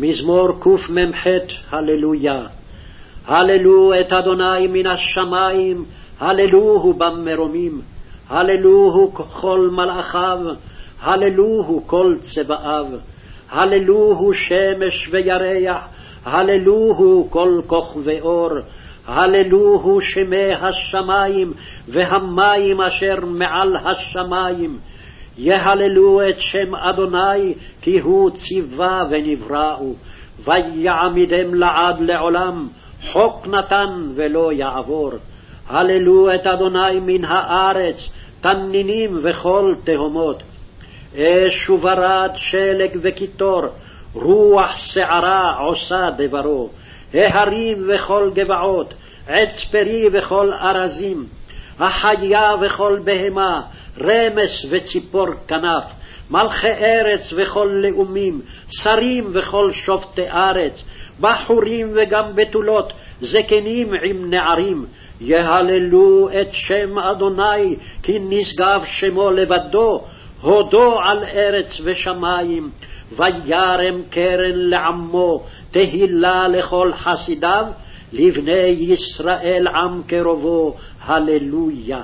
מזמור קמ"ח, הללויה. הללו את אדוני מן השמים, הללוהו במרומים, הללוהו כל מלאכיו, הללוהו כל צבאיו, הללוהו שמש וירח, הללוהו כל כוכבי אור, הללוהו שמי השמים והמים אשר מעל השמים. יהללו את שם אדוני, כי הוא ציווה ונבראו. ויעמידם לעד לעולם, חוק נתן ולא יעבור. הללו את אדוני מן הארץ, תנינים וכל תהומות. אש וברד, שלג וקיטור, רוח שערה עושה דברו. ההרים וכל גבעות, עץ פרי וכל ארזים, החיה וכל בהמה, רמס וציפור כנף, מלכי ארץ וכל לאומים, שרים וכל שופטי ארץ, בחורים וגם בתולות, זקנים עם נערים, יהללו את שם אדוני, כי נשגב שמו לבדו, הודו על ארץ ושמים, וירם קרן לעמו, תהילה לכל חסידיו, לבני ישראל עם קרובו, הללויה.